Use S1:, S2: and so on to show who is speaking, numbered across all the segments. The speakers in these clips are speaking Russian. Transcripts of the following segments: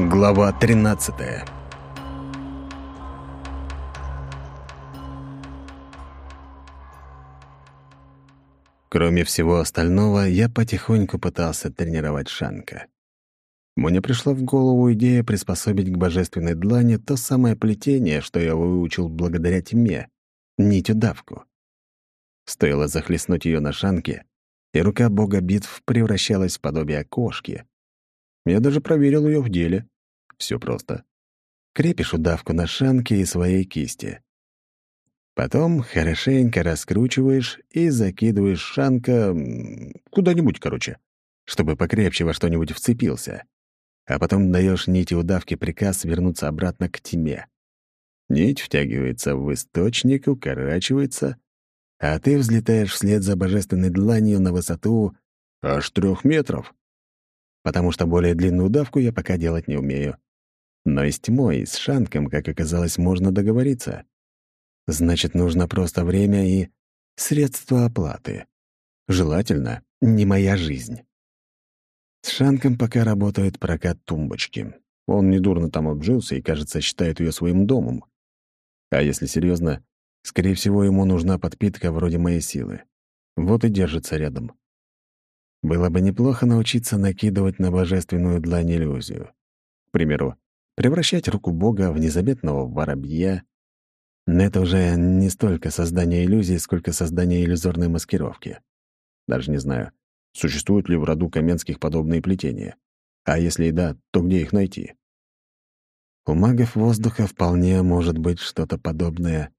S1: Глава 13 Кроме всего остального, я потихоньку пытался тренировать Шанка. Мне пришла в голову идея приспособить к божественной длани то самое плетение, что я выучил благодаря тьме — нить-удавку. Стоило захлестнуть ее на Шанке, и рука бога битв превращалась в подобие кошки. Я даже проверил ее в деле. Все просто. Крепишь удавку на шанке и своей кисти. Потом хорошенько раскручиваешь и закидываешь шанка куда-нибудь, короче, чтобы покрепче во что-нибудь вцепился. А потом даешь нити удавки приказ вернуться обратно к тьме. Нить втягивается в источник, укорачивается, а ты взлетаешь вслед за божественной дланью на высоту аж трех метров потому что более длинную давку я пока делать не умею. Но и с тьмой, и с Шанком, как оказалось, можно договориться. Значит, нужно просто время и средства оплаты. Желательно, не моя жизнь. С Шанком пока работает прокат тумбочки. Он недурно там обжился и, кажется, считает ее своим домом. А если серьезно, скорее всего, ему нужна подпитка вроде моей силы. Вот и держится рядом. Было бы неплохо научиться накидывать на божественную длань иллюзию. К примеру, превращать руку Бога в незаметного воробья. Но это уже не столько создание иллюзии, сколько создание иллюзорной маскировки. Даже не знаю, существуют ли в роду Каменских подобные плетения. А если и да, то где их найти? У магов воздуха вполне может быть что-то подобное.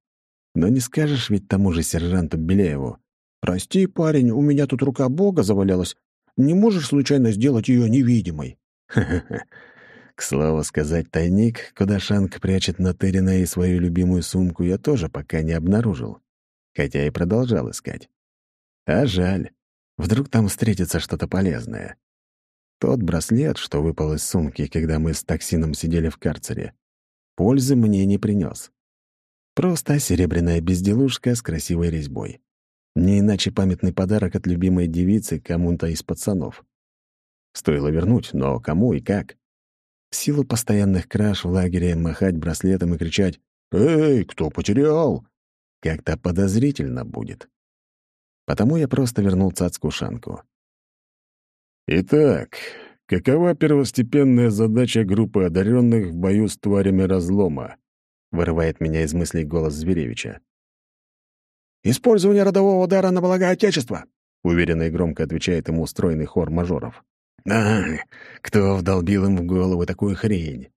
S1: Но не скажешь ведь тому же сержанту Беляеву, «Прости, парень, у меня тут рука Бога завалялась. Не можешь случайно сделать ее невидимой?» «Ха-ха-ха. К слову сказать, тайник, куда Шанг прячет Натырина и свою любимую сумку, я тоже пока не обнаружил, хотя и продолжал искать. А жаль. Вдруг там встретится что-то полезное. Тот браслет, что выпал из сумки, когда мы с токсином сидели в карцере, пользы мне не принес. Просто серебряная безделушка с красивой резьбой. Не иначе памятный подарок от любимой девицы кому-то из пацанов. Стоило вернуть, но кому и как? В силу постоянных краж в лагере махать браслетом и кричать «Эй, кто потерял?» как-то подозрительно будет. Потому я просто вернул цацку-шанку.
S2: «Итак, какова первостепенная задача группы одаренных в бою с тварями разлома?» — вырывает меня из мыслей голос Зверевича.
S3: «Использование родового удара на благо Отечества!» — уверенно и громко отвечает ему устроенный хор мажоров.
S1: «А, кто вдолбил им в голову такую хрень?»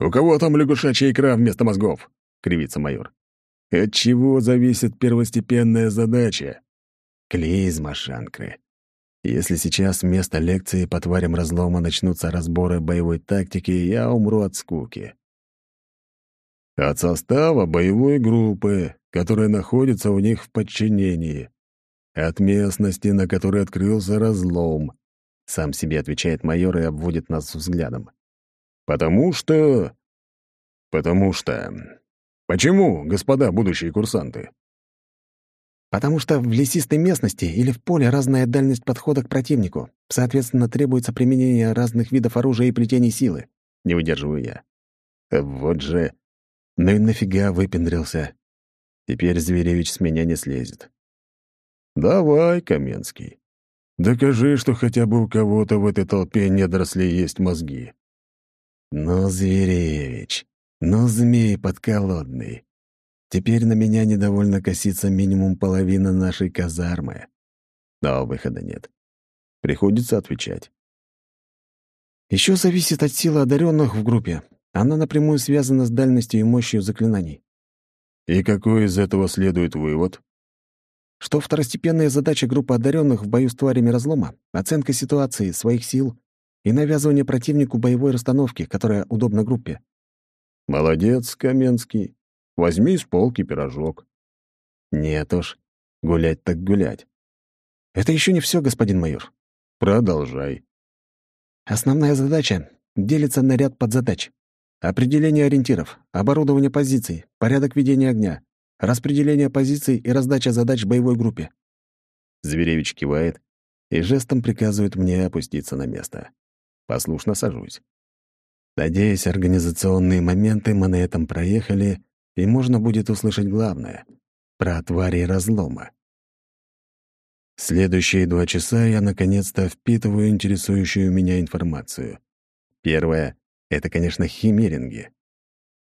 S2: «У кого там лягушачья икра вместо мозгов?» — кривится майор.
S1: «От чего зависит первостепенная задача?» Клизма, Шанкры. Если сейчас вместо лекции по тварям разлома начнутся разборы боевой тактики, я умру от скуки.
S2: От состава боевой группы, которая находится у них в подчинении. От местности, на которой открылся разлом.
S1: Сам себе отвечает майор и обводит нас взглядом.
S2: Потому что... Потому что... Почему, господа будущие курсанты?
S3: Потому что в лесистой местности или в поле разная дальность подхода к противнику. Соответственно, требуется применение разных видов оружия и плетений силы.
S1: Не выдерживаю я. Вот же... Ну и нафига выпендрился? Теперь Зверевич с меня не слезет.
S2: «Давай, Каменский, докажи, что хотя бы у кого-то в этой толпе недорослей есть мозги».
S1: «Ну, Зверевич, ну, змей подколодный. Теперь на меня недовольно косится минимум половина нашей казармы. Но выхода нет. Приходится отвечать.
S3: Еще зависит от силы одаренных в группе. Она напрямую связана с дальностью и мощью заклинаний.
S2: И какой из этого следует вывод?
S3: Что второстепенная задача группы одаренных в бою с тварями разлома — оценка ситуации, своих сил и навязывание противнику боевой расстановки, которая удобна группе.
S2: Молодец, Каменский. Возьми с полки пирожок.
S1: Нет уж, гулять так гулять.
S3: Это еще не все, господин майор.
S2: Продолжай.
S3: Основная задача делится на ряд подзадач. Определение ориентиров, оборудование позиций, порядок ведения огня, распределение позиций и раздача задач боевой группе.
S1: Зверевич кивает и жестом приказывает мне опуститься на место. Послушно сажусь. Надеюсь, организационные моменты мы на этом проехали, и можно будет услышать главное — про твари разлома. Следующие два часа я наконец-то впитываю интересующую меня информацию. Первое — это, конечно, химеринги.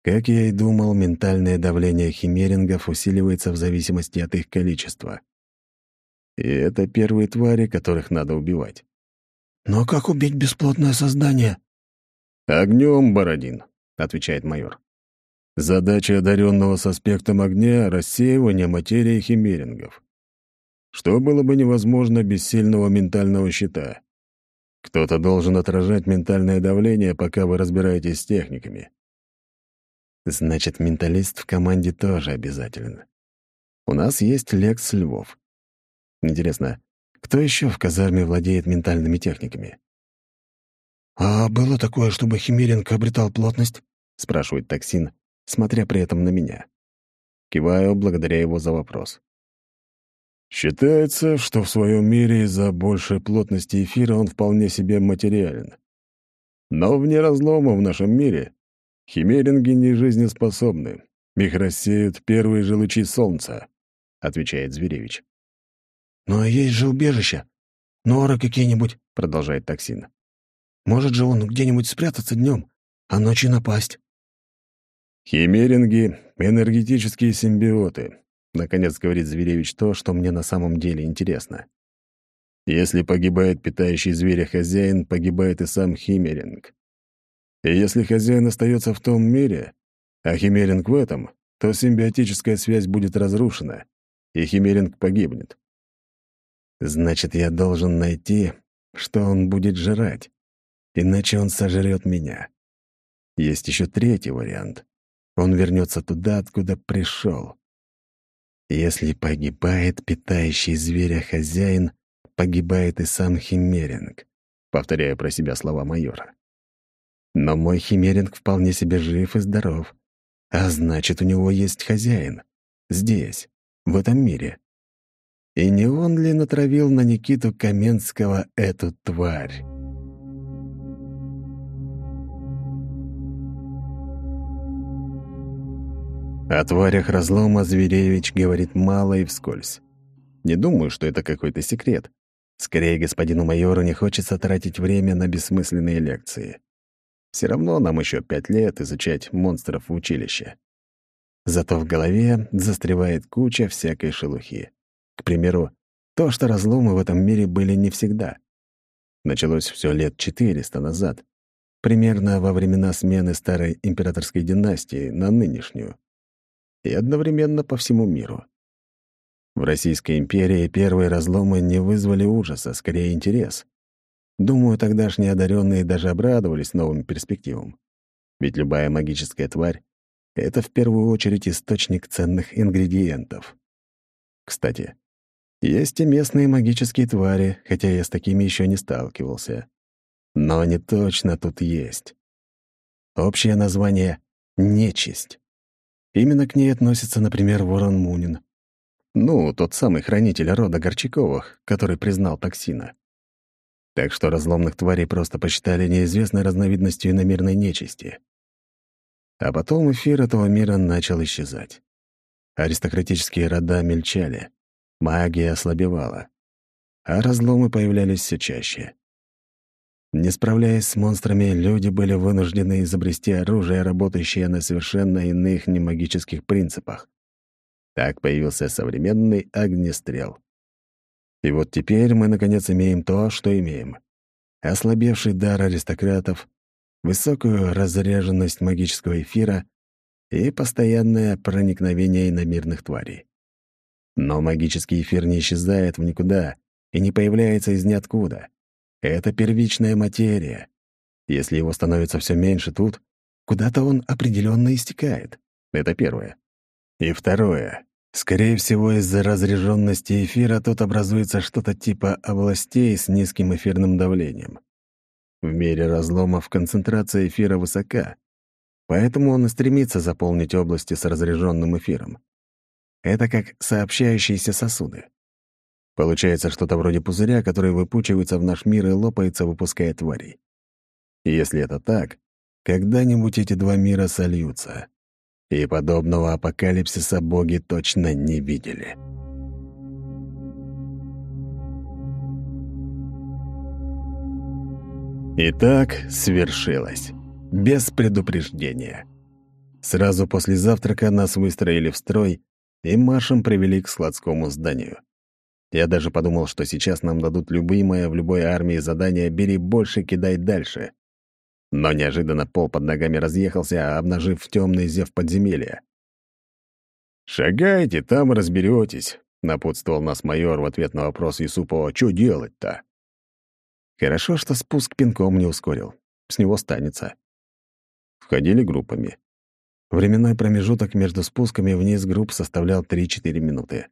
S1: Как я и думал, ментальное давление химерингов усиливается в зависимости от их количества. И это первые твари, которых надо убивать.
S3: «Но как убить бесплотное создание?»
S2: «Огнем, Бородин», — отвечает майор. «Задача одаренного с аспектом огня — рассеивание материи химерингов. Что было бы невозможно без сильного ментального щита. Кто-то должен отражать ментальное давление, пока вы разбираетесь с техниками.
S1: Значит, менталист в команде тоже обязательно. У нас есть Лекс Львов. Интересно, кто еще в казарме владеет ментальными техниками?
S3: «А было такое, чтобы Химеринг обретал плотность?»
S1: — спрашивает токсин, смотря при этом на меня. Киваю, благодаря его за вопрос.
S2: Считается, что в своем мире из-за большей плотности эфира он вполне себе материален. Но вне разлома в нашем мире химеринги не жизнеспособны. Их рассеют первые же лучи солнца, — отвечает Зверевич.
S3: «Но есть же убежища. Норы какие-нибудь», — продолжает токсин. «Может же он где-нибудь спрятаться днем, а ночью напасть?»
S2: Химеринги — энергетические симбиоты, Наконец говорит Зверевич то, что мне на самом деле интересно. Если погибает питающий зверя хозяин, погибает и сам химеринг. И если хозяин остается в том мире, а химеринг в этом, то симбиотическая связь будет разрушена, и химеринг погибнет.
S1: Значит, я должен найти, что он будет жрать, иначе он сожрет меня. Есть еще третий вариант. Он вернется туда, откуда пришел. Если погибает питающий зверя хозяин, погибает и сам химеринг, повторяю про себя слова майора. Но мой химеринг вполне себе жив и здоров, а значит, у него есть хозяин. Здесь, в этом мире. И не он ли натравил на Никиту Каменского эту тварь? О тварях разлома Зверевич говорит мало и вскользь. Не думаю, что это какой-то секрет. Скорее, господину майору не хочется тратить время на бессмысленные лекции. Все равно нам еще пять лет изучать монстров в училище. Зато в голове застревает куча всякой шелухи. К примеру, то, что разломы в этом мире были не всегда. Началось все лет 400 назад, примерно во времена смены старой императорской династии на нынешнюю и одновременно по всему миру. В Российской империи первые разломы не вызвали ужаса, скорее интерес. Думаю, тогдашние одаренные даже обрадовались новым перспективам. Ведь любая магическая тварь — это в первую очередь источник ценных ингредиентов. Кстати, есть и местные магические твари, хотя я с такими еще не сталкивался. Но они точно тут есть. Общее название — нечисть. Именно к ней относится, например, Ворон Мунин. Ну, тот самый хранитель рода Горчаковых, который признал токсина. Так что разломных тварей просто посчитали неизвестной разновидностью иномерной нечисти. А потом эфир этого мира начал исчезать. Аристократические рода мельчали, магия ослабевала, а разломы появлялись все чаще. Не справляясь с монстрами, люди были вынуждены изобрести оружие, работающее на совершенно иных немагических принципах. Так появился современный огнестрел. И вот теперь мы, наконец, имеем то, что имеем. Ослабевший дар аристократов, высокую разряженность магического эфира и постоянное проникновение иномирных тварей. Но магический эфир не исчезает в никуда и не появляется из ниоткуда. Это первичная материя. Если его становится все меньше тут, куда-то он определенно истекает. Это первое. И второе. Скорее всего, из-за разряженности эфира тут образуется что-то типа областей с низким эфирным давлением. В мире разломов концентрация эфира высока, поэтому он и стремится заполнить области с разряженным эфиром. Это как сообщающиеся сосуды. Получается что-то вроде пузыря, который выпучивается в наш мир и лопается, выпуская тварей. И если это так, Когда-нибудь эти два мира сольются. И подобного апокалипсиса боги точно не видели. Итак, свершилось. Без предупреждения. Сразу после завтрака нас выстроили в строй и маршем привели к складскому зданию. Я даже подумал, что сейчас нам дадут любимое в любой армии задание «бери больше, кидай дальше». Но неожиданно пол под ногами разъехался, обнажив темный зев подземелья. «Шагайте, там разберетесь», — напутствовал нас майор в ответ на вопрос Юсупова «Чё делать-то?». Хорошо, что спуск пинком не ускорил. С него станется. Входили группами. Временной промежуток между спусками вниз групп составлял 3-4 минуты.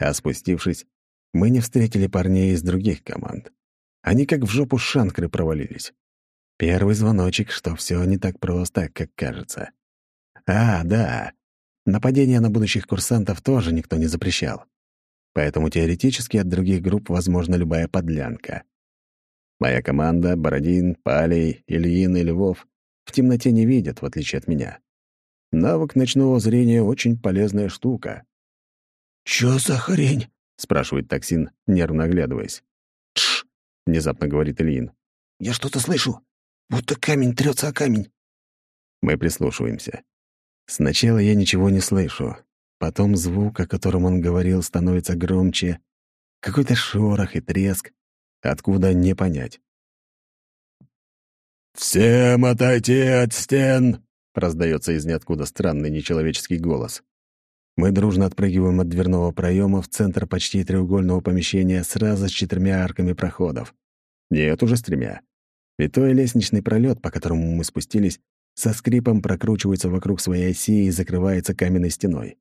S1: А спустившись, мы не встретили парней из других команд. Они как в жопу шанкры провалились. Первый звоночек, что все не так просто, как кажется. А, да, нападение на будущих курсантов тоже никто не запрещал. Поэтому теоретически от других групп возможна любая подлянка. Моя команда, Бородин, Палей, Ильин и Львов, в темноте не видят, в отличие от меня. Навык ночного зрения — очень полезная штука.
S3: «Чё за хрень?»
S1: — спрашивает токсин, нервно оглядываясь.
S3: «Тш!»
S1: — внезапно говорит Ильин.
S3: «Я что-то слышу, будто камень трется о камень».
S1: Мы прислушиваемся. Сначала я ничего не слышу. Потом звук, о котором он говорил, становится громче. Какой-то шорох и треск. Откуда — не понять.
S2: «Всем отойти от стен!»
S1: — раздается из ниоткуда странный нечеловеческий голос. Мы дружно отпрыгиваем от дверного проема в центр почти треугольного помещения сразу с четырьмя арками проходов. Нет, уже с тремя. Витой лестничный пролет, по которому мы спустились, со скрипом прокручивается вокруг своей оси и закрывается каменной стеной.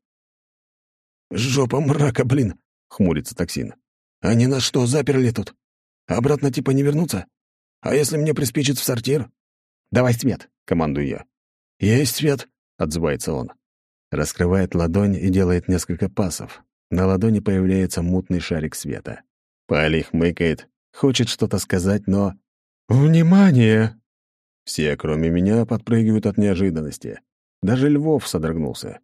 S3: «Жопа мрака, блин!» — хмурится токсин. «Они нас что, заперли тут? Обратно типа не вернуться? А если мне приспичит в сортир?»
S1: «Давай свет!» — командую я.
S3: «Есть свет!»
S1: — отзывается он. Раскрывает ладонь и делает несколько пасов. На ладони появляется мутный шарик света. Пали хмыкает, хочет что-то сказать, но...
S3: «Внимание!»
S1: Все, кроме меня, подпрыгивают от неожиданности. Даже Львов содрогнулся.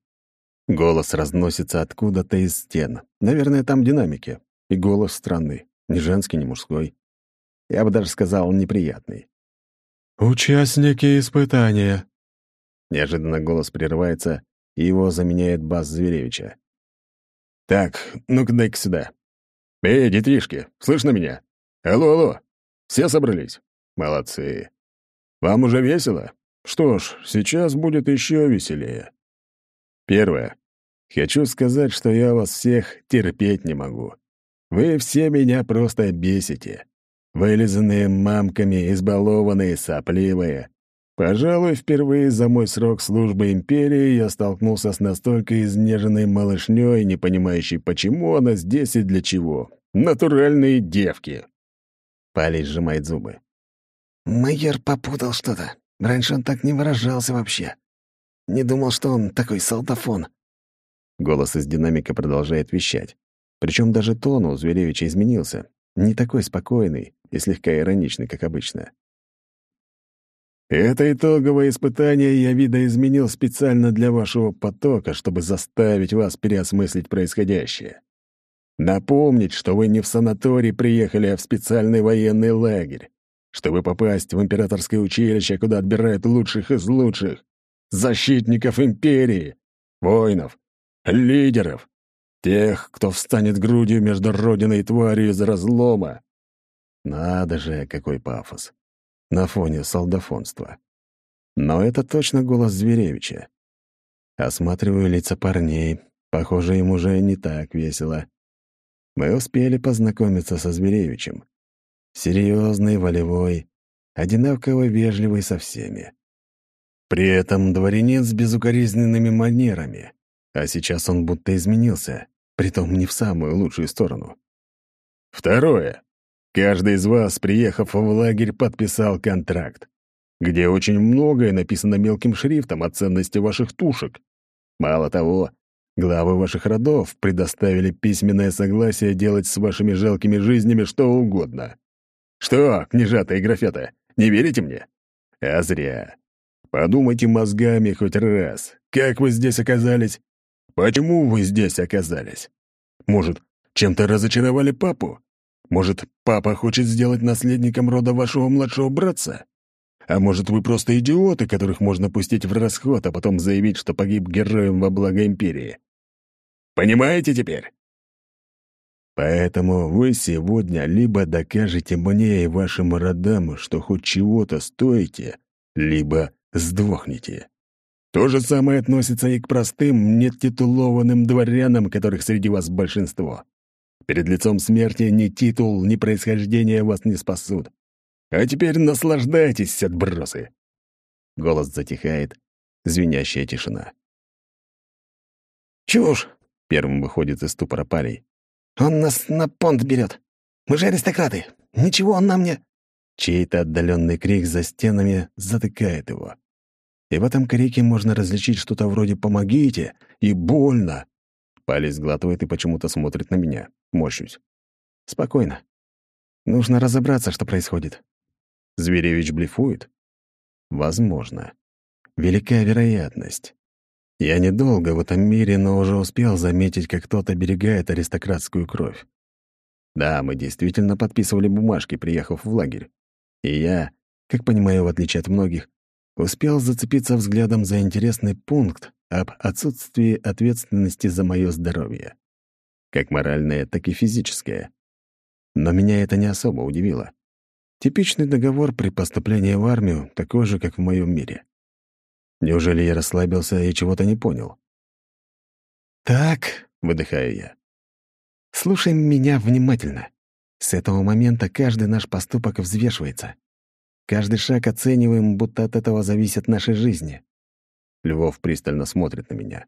S1: Голос разносится откуда-то из стен. Наверное, там динамики. И голос странный. Ни женский, ни мужской. Я бы даже сказал, неприятный.
S3: «Участники испытания».
S1: Неожиданно голос прерывается, и его заменяет бас Зверевича. «Так, ну-ка дай-ка сюда. Эй, детришки, слышно меня? Алло, алло, все собрались? Молодцы. Вам уже весело? Что ж, сейчас будет еще веселее. Первое. Хочу сказать, что я вас всех терпеть не могу. Вы все меня просто бесите. Вылизанные мамками, избалованные, сопливые. Пожалуй, впервые за мой срок службы империи я столкнулся с настолько изнеженной малышней, не понимающей, почему она здесь и для чего. Натуральные девки. Палец сжимает зубы.
S3: Майер попутал что-то. Раньше он так не выражался вообще. Не думал, что он такой солдафон.
S1: Голос из динамика продолжает вещать. Причем даже тон у Зверевича изменился. Не такой спокойный и слегка ироничный, как обычно. Это итоговое испытание я видоизменил специально для вашего потока, чтобы заставить вас переосмыслить происходящее. Напомнить, что вы не в санаторий приехали, а в специальный военный лагерь, чтобы попасть в императорское училище, куда отбирают лучших из лучших, защитников империи, воинов, лидеров, тех, кто встанет грудью между родиной и тварью из разлома. Надо же, какой пафос на фоне солдафонства. Но это точно голос Зверевича. Осматриваю лица парней. Похоже, им уже не так весело. Мы успели познакомиться со Зверевичем. Серьезный, волевой, одинаково вежливый со всеми. При этом дворянин с безукоризненными манерами. А сейчас он будто изменился, притом не в самую лучшую сторону. Второе. Каждый из вас, приехав в лагерь, подписал контракт, где очень многое написано мелким шрифтом о ценности ваших тушек. Мало того, главы ваших родов предоставили письменное согласие делать с вашими жалкими жизнями что угодно. Что, княжата и графята, не верите мне? А зря.
S2: Подумайте мозгами хоть раз. Как вы здесь оказались? Почему вы здесь оказались? Может, чем-то разочаровали папу? Может, папа хочет сделать наследником рода вашего младшего братца? А может, вы просто идиоты, которых можно пустить в расход, а потом заявить, что погиб героем во благо империи? Понимаете теперь? Поэтому вы сегодня либо докажете мне и вашим родам, что хоть чего-то стоите, либо сдохнете. То же самое относится и к простым, нетитулованным дворянам, которых среди вас большинство. Перед лицом смерти ни титул, ни происхождение вас не спасут. А теперь наслаждайтесь, отбросы!» Голос затихает, звенящая тишина.
S3: «Чушь!»
S2: — первым выходит из ступора Палей.
S3: «Он нас на понт берет. Мы же аристократы. Ничего он нам не...»
S2: Чей-то отдаленный крик за стенами затыкает его. И в этом крике можно различить что-то вроде «помогите» и «больно». Палец глатывает и почему-то смотрит на меня. Морщусь. Спокойно. Нужно разобраться, что происходит. Зверевич блефует? Возможно. Велика вероятность. Я недолго в этом мире, но уже успел заметить, как кто-то оберегает аристократскую кровь. Да, мы действительно подписывали бумажки, приехав в лагерь. И я, как понимаю, в отличие от многих, успел зацепиться взглядом за интересный пункт об отсутствии ответственности за мое здоровье. Как моральное, так и физическое. Но меня это не особо удивило. Типичный договор при поступлении в армию, такой же, как в моем мире. Неужели я расслабился и чего-то не понял?
S3: «Так», — выдыхаю я, — «слушай меня внимательно. С этого момента каждый наш поступок взвешивается. Каждый шаг оцениваем, будто от этого зависит наша жизнь».
S2: Львов пристально смотрит на меня.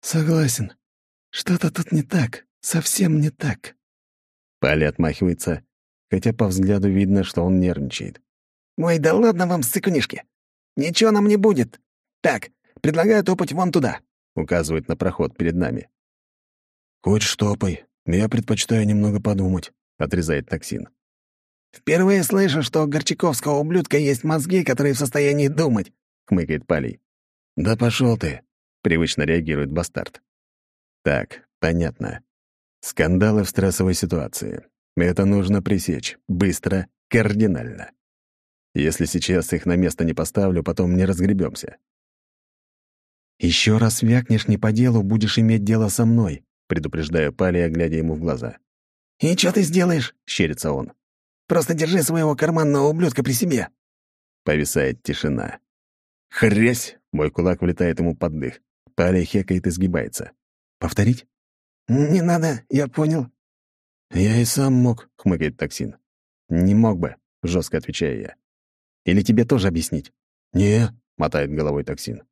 S3: «Согласен. Что-то тут не так. Совсем не так».
S2: Паля отмахивается, хотя по взгляду видно, что он нервничает.
S3: «Ой, да ладно вам, сыкунишки! Ничего нам не будет! Так, предлагаю топать вон туда!» — указывает на проход перед нами.
S2: «Хочешь топай, я предпочитаю немного подумать», — отрезает токсин.
S3: «Впервые слышу, что у Горчаковского ублюдка есть мозги, которые в состоянии думать», — хмыкает Палей.
S2: «Да пошел ты», — привычно реагирует бастард. «Так, понятно. Скандалы в стрессовой ситуации. Это нужно пресечь. Быстро, кардинально. Если сейчас их на место не поставлю, потом не разгребемся.
S3: Еще раз вякнешь не по делу, будешь иметь дело со мной», — предупреждаю Палия, глядя ему в глаза. «И что ты сделаешь?» — щерится он. «Просто держи своего карманного ублюдка при себе».
S2: Повисает тишина. «Хрясь!» — мой кулак влетает ему под дых. Палия хекает и сгибается. «Повторить?»
S3: «Не надо, я понял».
S2: «Я и сам мог», — хмыкает токсин. «Не мог бы», — жестко отвечаю я. «Или тебе тоже объяснить?»
S1: «Не», —
S2: мотает головой токсин.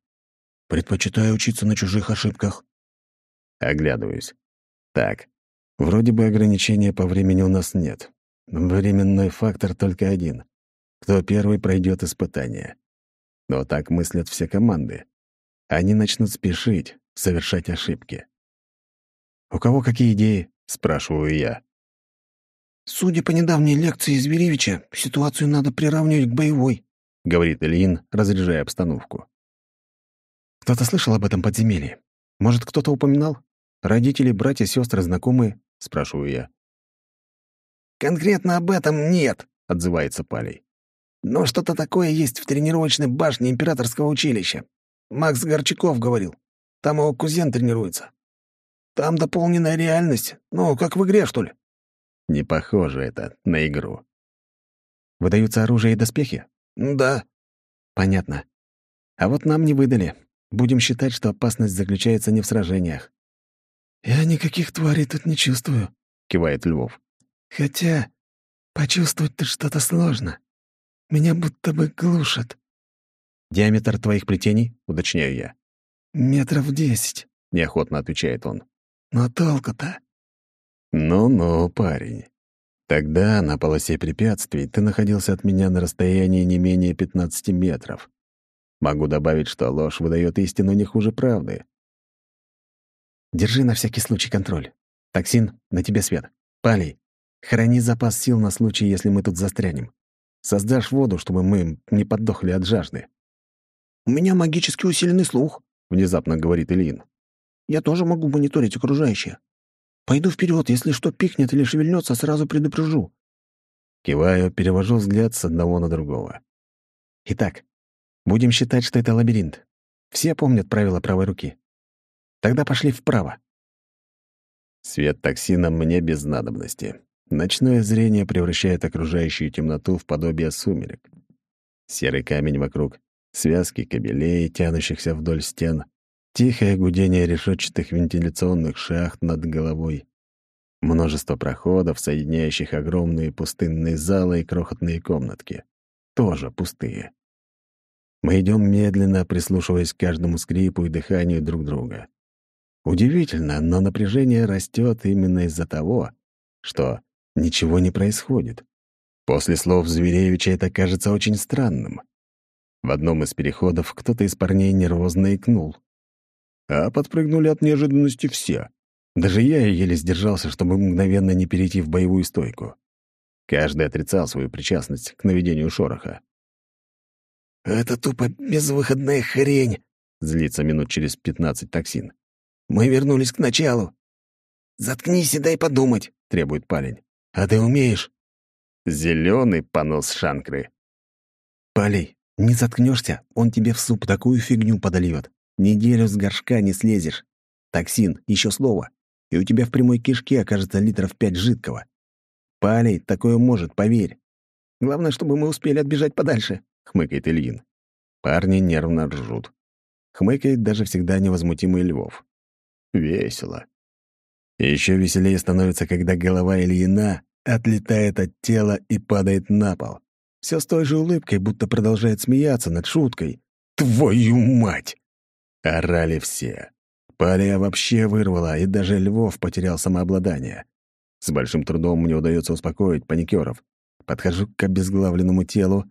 S1: «Предпочитаю учиться на чужих ошибках».
S2: Оглядываюсь. Так, вроде бы ограничения по времени у нас нет. Временной фактор только один. Кто первый пройдет испытание. Но так мыслят все команды. Они начнут спешить, совершать ошибки. «У кого какие идеи?» — спрашиваю я.
S3: «Судя по недавней лекции Зверевича, ситуацию надо приравнивать к боевой», —
S2: говорит Ильин, разряжая обстановку.
S3: «Кто-то слышал об этом подземелье? Может, кто-то упоминал? Родители, братья, сестры, знакомые?» — спрашиваю я. «Конкретно об этом нет», — отзывается Палей. «Но что-то такое есть в тренировочной башне императорского училища. Макс Горчаков говорил. Там его кузен тренируется. Там дополненная реальность. Ну, как в игре, что ли?»
S2: Не похоже это на игру.
S3: «Выдаются оружие и доспехи?»
S2: «Да».
S3: «Понятно. А вот нам не выдали. Будем считать, что опасность заключается не в сражениях». «Я никаких тварей тут не чувствую», — кивает Львов. «Хотя почувствовать-то что-то сложно. Меня будто бы глушат». «Диаметр твоих плетений?» — уточняю я. «Метров десять», — неохотно отвечает он. Но толку-то?
S2: Ну-ну, парень. Тогда на полосе препятствий ты находился от меня на расстоянии не менее 15 метров. Могу добавить, что ложь выдает истину не хуже правды.
S3: Держи на всякий случай контроль. Токсин, на тебе свет. Палей, храни запас сил на случай, если мы тут застрянем. Создашь воду, чтобы мы не поддохли от жажды. У меня магически усиленный слух», — внезапно говорит Ильин. «Я тоже могу мониторить окружающее. Пойду вперед, если что пикнет или шевельнется, сразу предупрежу».
S1: Киваю, перевожу взгляд с одного на другого.
S3: «Итак, будем считать, что это лабиринт. Все помнят правила правой руки. Тогда пошли вправо».
S1: Свет токсина мне без надобности. Ночное зрение превращает окружающую темноту в подобие сумерек. Серый камень вокруг, связки кабелей, тянущихся вдоль стен, тихое гудение решетчатых вентиляционных шахт над головой, множество проходов, соединяющих огромные пустынные залы и крохотные комнатки. Тоже пустые. Мы идем медленно, прислушиваясь к каждому скрипу и дыханию друг друга. Удивительно, но напряжение растет именно из-за того, что ничего не происходит. После слов Зверевича это кажется очень странным. В одном из переходов кто-то из парней нервозно икнул. А подпрыгнули от неожиданности все. Даже я еле сдержался, чтобы мгновенно не перейти в боевую стойку. Каждый отрицал свою причастность к наведению шороха.
S3: «Это тупо безвыходная хрень», — злится минут через пятнадцать токсин. Мы вернулись к началу. «Заткнись и дай подумать», — требует парень. «А ты умеешь?»
S1: Зеленый понос шанкры.
S3: «Палей, не заткнешься, он тебе в суп такую фигню подольет. Неделю с горшка не слезешь. Токсин, еще слово, и у тебя в прямой кишке окажется литров пять жидкого. Палей, такое может, поверь. Главное, чтобы мы успели отбежать подальше», — хмыкает Ильин.
S1: Парни нервно ржут. Хмыкает даже всегда невозмутимый Львов. Весело. Еще веселее становится, когда голова Ильина отлетает от тела и падает на пол. Все с той же улыбкой, будто продолжает смеяться над шуткой. «Твою мать!» Орали все. Палия вообще вырвала, и даже Львов потерял самообладание. С большим трудом мне удается успокоить паникеров. Подхожу к обезглавленному телу.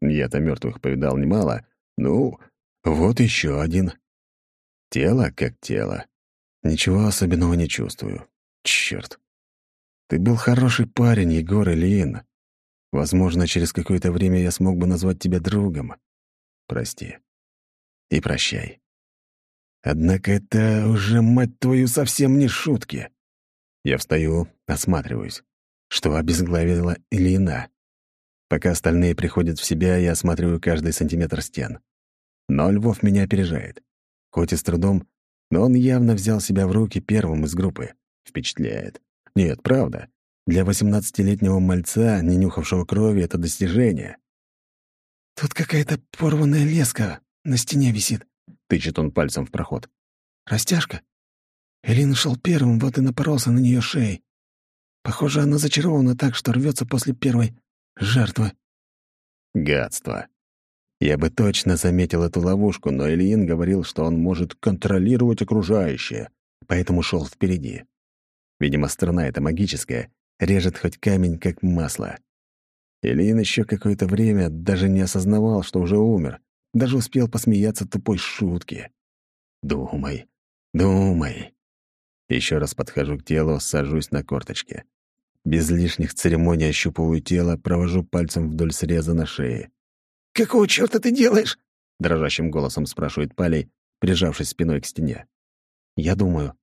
S1: Я-то мертвых повидал немало. Ну, вот еще один. Тело как тело. Ничего особенного не чувствую. Черт. Ты был хороший парень, Егор Ильин. Возможно, через какое-то время я смог бы назвать тебя другом. Прости. И прощай. Однако это уже, мать твою, совсем не шутки. Я встаю, осматриваюсь. Что обезглавила Ильина? Пока остальные приходят в себя, я осматриваю каждый сантиметр стен. Но Львов меня опережает. Хоть и с трудом, но он явно взял себя в руки первым из группы. Впечатляет. Нет, правда. Для восемнадцатилетнего мальца, не нюхавшего крови, это достижение.
S3: «Тут какая-то порванная леска на стене висит», — тычет он пальцем в проход. «Растяжка? Элин шел первым, вот и напоролся на нее шеей. Похоже, она зачарована так, что рвется после первой жертвы».
S1: Гадство. Я бы точно заметил эту ловушку, но Ильин говорил, что он может контролировать окружающее, поэтому шел впереди. Видимо, страна эта магическая, режет хоть камень, как масло. Ильин еще какое-то время даже не осознавал, что уже умер, даже успел посмеяться тупой шутки. «Думай, думай». Еще раз подхожу к телу, сажусь на корточке. Без лишних церемоний ощупываю тело, провожу пальцем вдоль среза на шее.
S3: «Какого чёрта ты делаешь?»
S1: — дрожащим голосом спрашивает Палей, прижавшись спиной к стене. Я думаю.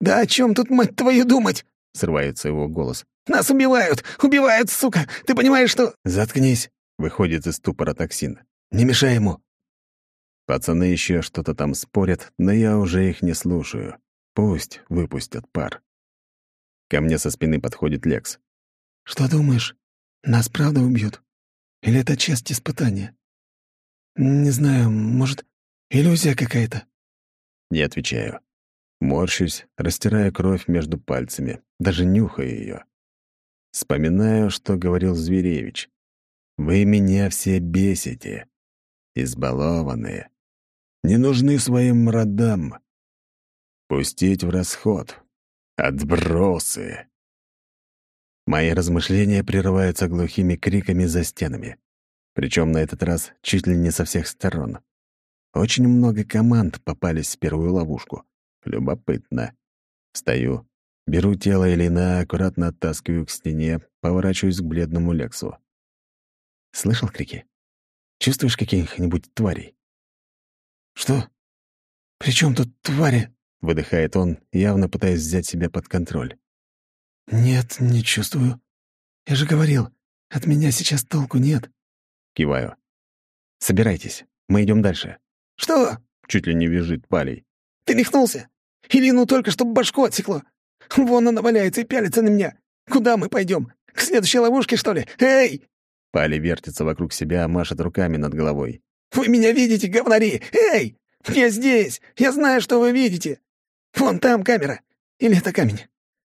S3: «Да о чем тут, мать твою, думать?»
S1: — срывается его голос.
S3: «Нас убивают! Убивают, сука! Ты понимаешь, что...»
S1: «Заткнись!» — выходит из ступора токсин. «Не мешай ему!» Пацаны еще что-то там спорят, но я уже их не слушаю. Пусть выпустят пар. Ко мне со спины подходит Лекс.
S3: «Что думаешь? Нас правда убьют?» Или это часть испытания? Не знаю, может, иллюзия какая-то?»
S1: Не отвечаю. Морщусь, растирая кровь между пальцами, даже нюхаю ее. Вспоминаю, что говорил Зверевич. «Вы меня все бесите. Избалованные. Не нужны своим родам. Пустить в расход. Отбросы!» Мои размышления прерываются глухими криками за стенами. Причем на этот раз чуть ли не со всех сторон. Очень много команд попались в первую ловушку. Любопытно. Встаю, беру тело Элина, аккуратно оттаскиваю к стене, поворачиваюсь к бледному Лексу. «Слышал крики? Чувствуешь каких-нибудь тварей?»
S3: «Что? При чем тут твари?» — выдыхает он, явно пытаясь взять себя под контроль. «Нет, не чувствую. Я же говорил, от меня сейчас толку нет».
S1: Киваю. «Собирайтесь, мы идем дальше».
S3: «Что?»
S1: — чуть ли не визжит Палей.
S3: «Ты рехнулся? Илину только что башку отсекло. Вон она валяется и пялится на меня. Куда мы пойдем? К следующей ловушке, что ли? Эй!»
S1: Пали вертится вокруг себя, машет руками над головой.
S3: «Вы меня видите, говнари? Эй! Я здесь! Я знаю, что вы видите! Вон там камера! Или это камень?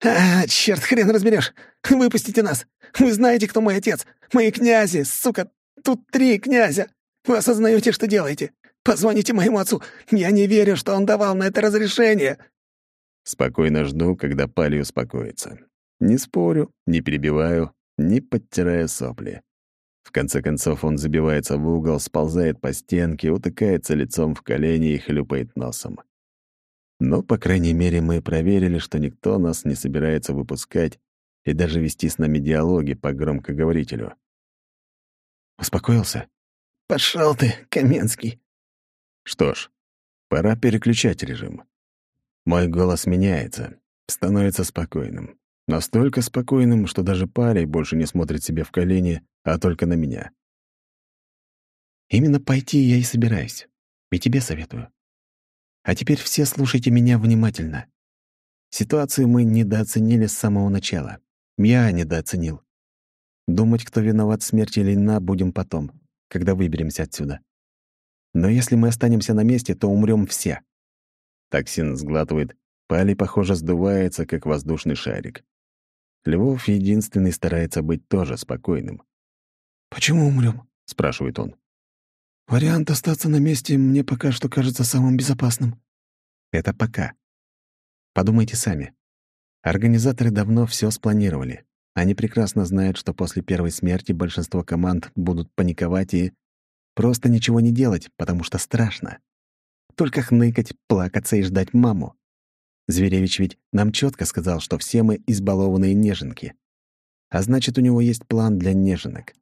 S3: А, черт, хрен разберешь! Выпустите нас! Вы знаете, кто мой отец! Мои князи, сука! Тут три князя! Вы осознаете, что делаете? Позвоните моему отцу! Я не верю, что он давал на это разрешение!»
S1: Спокойно жду, когда Пали успокоится. Не спорю, не перебиваю, не подтирая сопли. В конце концов он забивается в угол, сползает по стенке, утыкается лицом в колени и хлюпает носом. Но, по крайней мере, мы проверили, что никто нас не собирается выпускать и даже вести с нами диалоги по громкоговорителю. Успокоился?
S3: Пошел ты, Каменский.
S1: Что ж, пора переключать режим. Мой голос меняется, становится спокойным. Настолько спокойным, что даже парень больше не смотрит себе в колени, а только на меня. Именно пойти я и собираюсь. И тебе советую. А теперь все слушайте меня внимательно. Ситуацию мы недооценили с самого начала. Я недооценил. Думать, кто виноват в смерти Ильина, будем потом, когда выберемся отсюда. Но если мы останемся на месте, то умрем все. Токсин сглатывает, Пали, похоже, сдувается, как воздушный шарик. Львов единственный старается быть тоже спокойным.
S3: «Почему умрем?
S1: спрашивает он.
S3: «Вариант остаться на месте мне пока что кажется самым безопасным».
S1: «Это пока. Подумайте сами. Организаторы давно все спланировали. Они прекрасно знают, что после первой смерти большинство команд будут паниковать и просто ничего не делать, потому что страшно. Только хныкать, плакаться и ждать маму. Зверевич ведь нам четко сказал, что все мы избалованные неженки. А значит, у него есть план для неженок.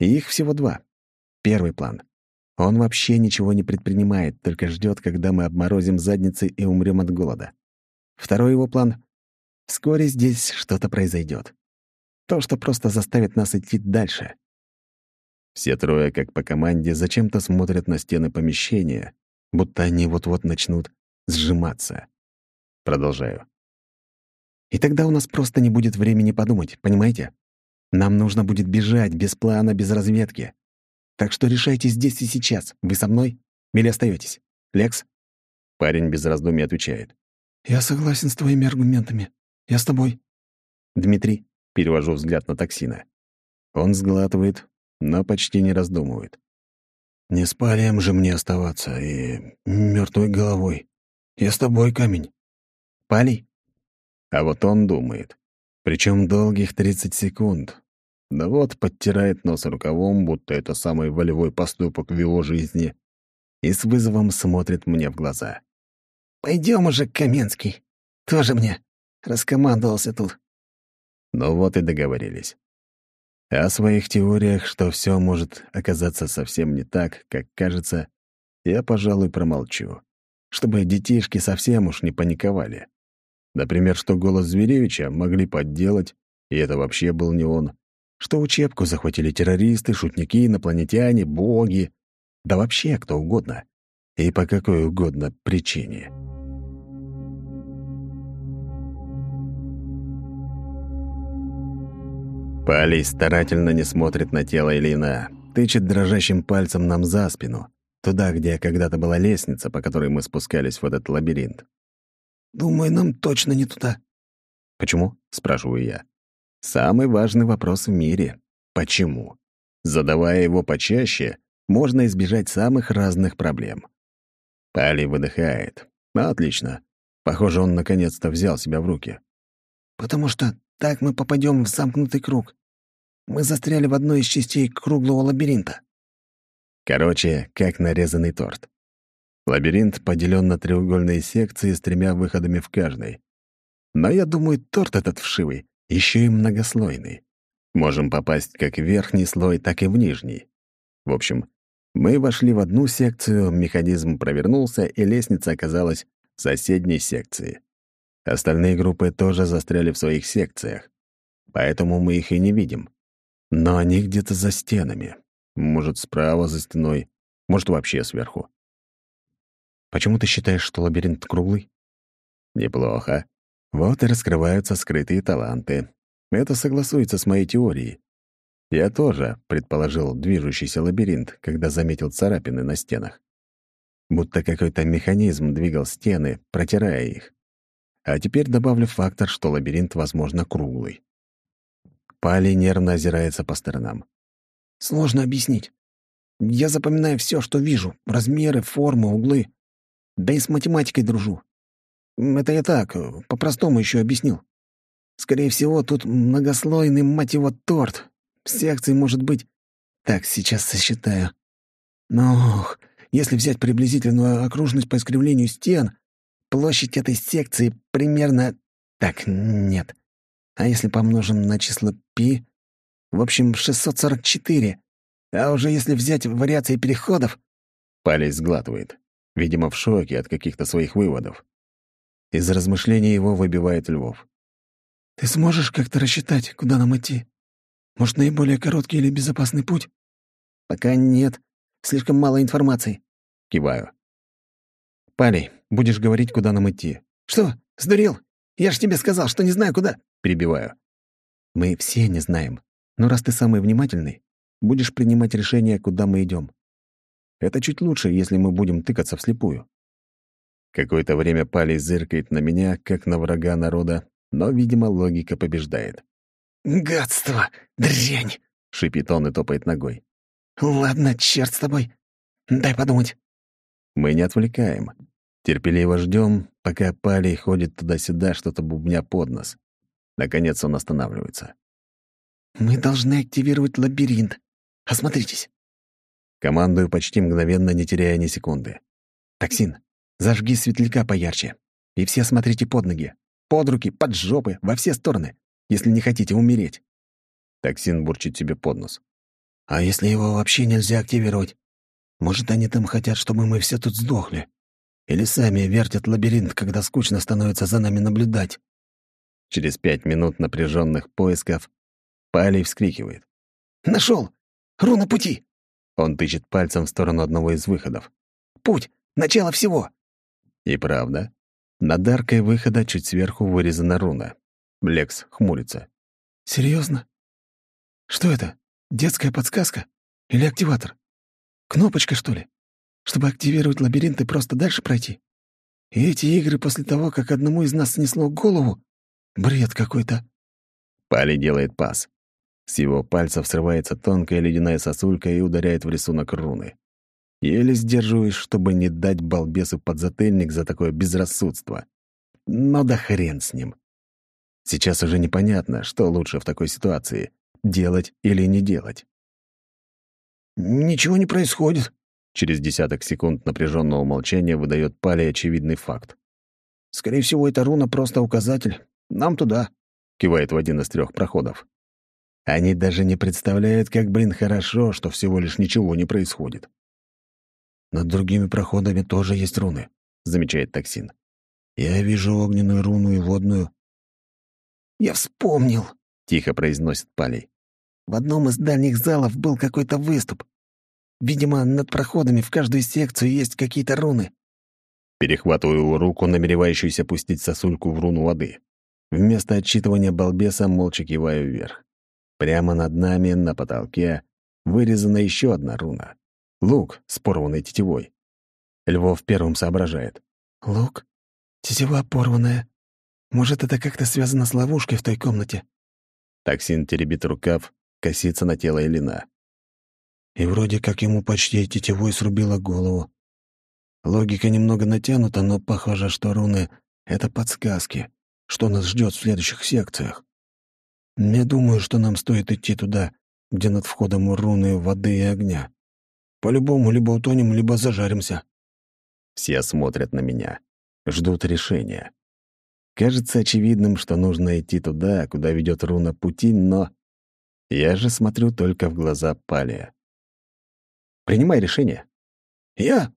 S1: И их всего два. Первый план. Он вообще ничего не предпринимает, только ждет, когда мы обморозим задницы и умрем от голода. Второй его план — вскоре здесь что-то произойдет. То, что просто заставит нас идти дальше. Все трое, как по команде, зачем-то смотрят на стены помещения, будто они вот-вот начнут сжиматься. Продолжаю. И тогда у нас просто не будет времени подумать, понимаете? Нам нужно будет бежать без плана, без разведки. Так что решайте здесь и сейчас. Вы со мной? Или остаетесь? Лекс?» Парень без раздумий отвечает.
S3: «Я согласен с твоими аргументами. Я с тобой».
S1: «Дмитрий?» — перевожу взгляд на токсина. Он сглатывает, но почти не раздумывает.
S3: «Не с же мне оставаться и мертвой головой. Я с тобой, камень».
S1: Палий? А вот он думает. Причем долгих 30 секунд. Да вот подтирает нос рукавом, будто это самый волевой поступок в его жизни, и с вызовом смотрит мне в глаза.
S3: Пойдем уже, Каменский. Тоже мне раскомандовался тут».
S1: Ну вот и договорились. О своих теориях, что все может оказаться совсем не так, как кажется, я, пожалуй, промолчу, чтобы детишки совсем уж не паниковали. Например, что голос Зверевича могли подделать, и это вообще был не он. Что учебку захватили террористы, шутники, инопланетяне, боги. Да вообще кто угодно. И по какой угодно причине. Палей старательно не смотрит на тело Элина, тычет дрожащим пальцем нам за спину, туда, где когда-то была лестница, по которой мы спускались в этот лабиринт.
S3: Думаю, нам точно не туда».
S1: «Почему?» — спрашиваю я. «Самый важный вопрос в мире. Почему?» Задавая его почаще, можно избежать самых разных проблем. Пали выдыхает. Отлично. Похоже, он наконец-то взял себя в руки.
S3: «Потому что так мы попадем в замкнутый круг. Мы застряли в одной из частей круглого лабиринта».
S1: Короче, как нарезанный торт. Лабиринт поделен на треугольные секции с тремя выходами в каждой. Но я думаю, торт этот вшивый, еще и многослойный. Можем попасть как в верхний слой, так и в нижний. В общем, Мы вошли в одну секцию, механизм провернулся, и лестница оказалась в соседней секции. Остальные группы тоже застряли в своих секциях, поэтому мы их и не видим. Но они где-то за стенами. Может, справа за стеной, может, вообще сверху.
S3: Почему ты считаешь, что лабиринт круглый?
S1: Неплохо. Вот и раскрываются скрытые таланты. Это согласуется с моей теорией. Я тоже предположил движущийся лабиринт, когда заметил царапины на стенах. Будто какой-то механизм двигал стены, протирая их. А теперь добавлю фактор, что лабиринт, возможно, круглый. Пали нервно озирается по сторонам.
S3: «Сложно объяснить. Я запоминаю все, что вижу. Размеры, формы, углы. Да и с математикой дружу. Это я так, по-простому еще объяснил. Скорее всего, тут многослойный, мать его, торт, Секций может быть... Так, сейчас сосчитаю. Но, ох, если взять приблизительную окружность по искривлению стен, площадь этой секции примерно... Так, нет. А если помножим на число π, в общем, 644. А уже если взять вариации переходов...
S1: Палец сглатывает. Видимо, в шоке от каких-то своих выводов. Из размышлений его выбивает Львов.
S3: «Ты сможешь как-то рассчитать, куда нам идти?» Может, наиболее короткий или безопасный путь? Пока нет. Слишком мало информации.
S1: Киваю.
S3: Палей, будешь говорить, куда нам идти. Что? Сдурел? Я ж тебе сказал, что не знаю, куда.
S1: Перебиваю.
S3: Мы все не знаем. Но раз ты самый внимательный, будешь принимать решение, куда мы идем. Это чуть лучше, если мы будем тыкаться вслепую.
S1: Какое-то время Палей зыркает на меня, как на врага народа, но, видимо, логика побеждает.
S3: «Гадство! Дрянь!»
S1: — шипит он и топает ногой.
S3: «Ладно, черт с тобой. Дай подумать».
S1: Мы не отвлекаем. Терпеливо ждем, пока Палей ходит туда-сюда, что-то бубня под нос. Наконец он останавливается.
S3: «Мы должны активировать лабиринт. Осмотритесь».
S1: Командую почти мгновенно, не теряя ни секунды.
S3: «Токсин, зажги светляка поярче. И все смотрите под ноги. Под руки, под жопы, во все стороны если не хотите умереть».
S1: Токсин бурчит себе под нос.
S3: «А если его вообще нельзя активировать? Может, они там хотят, чтобы мы все тут сдохли? Или сами вертят лабиринт, когда скучно становится за нами наблюдать?»
S1: Через пять минут напряженных поисков Палей вскрикивает.
S3: Нашел! Руна пути!»
S1: Он тычет пальцем в сторону одного из выходов.
S3: «Путь! Начало всего!»
S1: И правда, над аркой выхода чуть сверху вырезана руна. Лекс хмурится.
S3: Серьезно? Что это? Детская подсказка? Или активатор? Кнопочка, что ли? Чтобы активировать лабиринт и просто дальше пройти? И эти игры после того, как одному из нас снесло голову? Бред какой-то.
S1: Пали делает пас. С его пальцев срывается тонкая ледяная сосулька и ударяет в рисунок руны. Еле сдерживаюсь, чтобы не дать балбесу подзатыльник за такое безрассудство. Но да хрен с ним. Сейчас уже непонятно, что лучше в такой ситуации — делать или не делать.
S3: «Ничего не происходит», —
S1: через десяток секунд напряженного молчания выдает Пали очевидный факт.
S3: «Скорее всего, эта руна просто указатель. Нам туда», —
S1: кивает в один из трех проходов. Они даже не представляют, как, блин, хорошо, что всего лишь ничего не происходит.
S3: «Над другими проходами тоже есть руны», — замечает Токсин. «Я вижу огненную руну и водную. «Я вспомнил», — тихо произносит Палей. «В одном из дальних залов был какой-то выступ. Видимо, над проходами в каждую секцию есть какие-то руны».
S1: Перехватываю его руку, намеревающуюся пустить сосульку в руну воды. Вместо отчитывания балбеса молча киваю вверх. Прямо над нами, на потолке, вырезана еще одна руна. Лук с порванной тетивой. Львов первым соображает.
S3: «Лук? Тетива порванная. Может, это как-то связано с ловушкой в той комнате?»
S1: Токсин теребит рукав, косится на тело Элина.
S3: И вроде как ему почти тетевой срубило голову. Логика немного натянута, но похоже, что руны — это подсказки, что нас ждет в следующих секциях. Не думаю, что нам стоит идти туда, где над входом руны воды и огня. По-любому либо утонем, либо зажаримся.
S1: Все смотрят на меня, ждут решения. Кажется очевидным, что нужно идти туда, куда ведет руна пути, но... Я же смотрю только в глаза Палия. Принимай решение».
S3: «Я?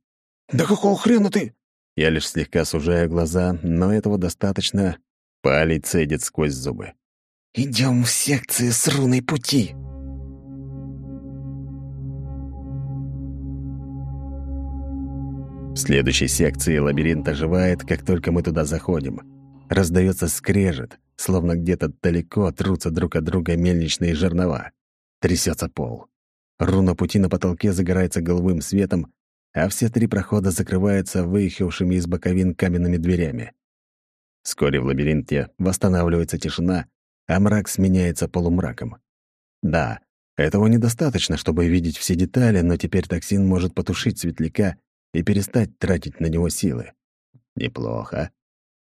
S3: Да какого хрена ты?»
S1: Я лишь слегка сужаю глаза, но этого достаточно. Палец цедит сквозь зубы.
S3: «Идем в секцию с руной пути».
S1: В следующей секции лабиринт оживает, как только мы туда заходим. Раздается скрежет, словно где-то далеко трутся друг от друга мельничные жернова. Трясется пол. Руна пути на потолке загорается голубым светом, а все три прохода закрываются выехавшими из боковин каменными дверями. Вскоре в лабиринте восстанавливается тишина, а мрак сменяется полумраком. Да, этого недостаточно, чтобы видеть все детали, но теперь токсин может потушить светляка и перестать тратить на него силы. Неплохо.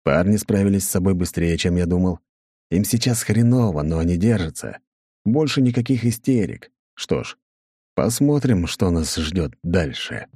S1: Парни справились с собой быстрее, чем я думал. Им сейчас хреново, но они держатся. Больше никаких истерик. Что ж, посмотрим, что нас ждет дальше.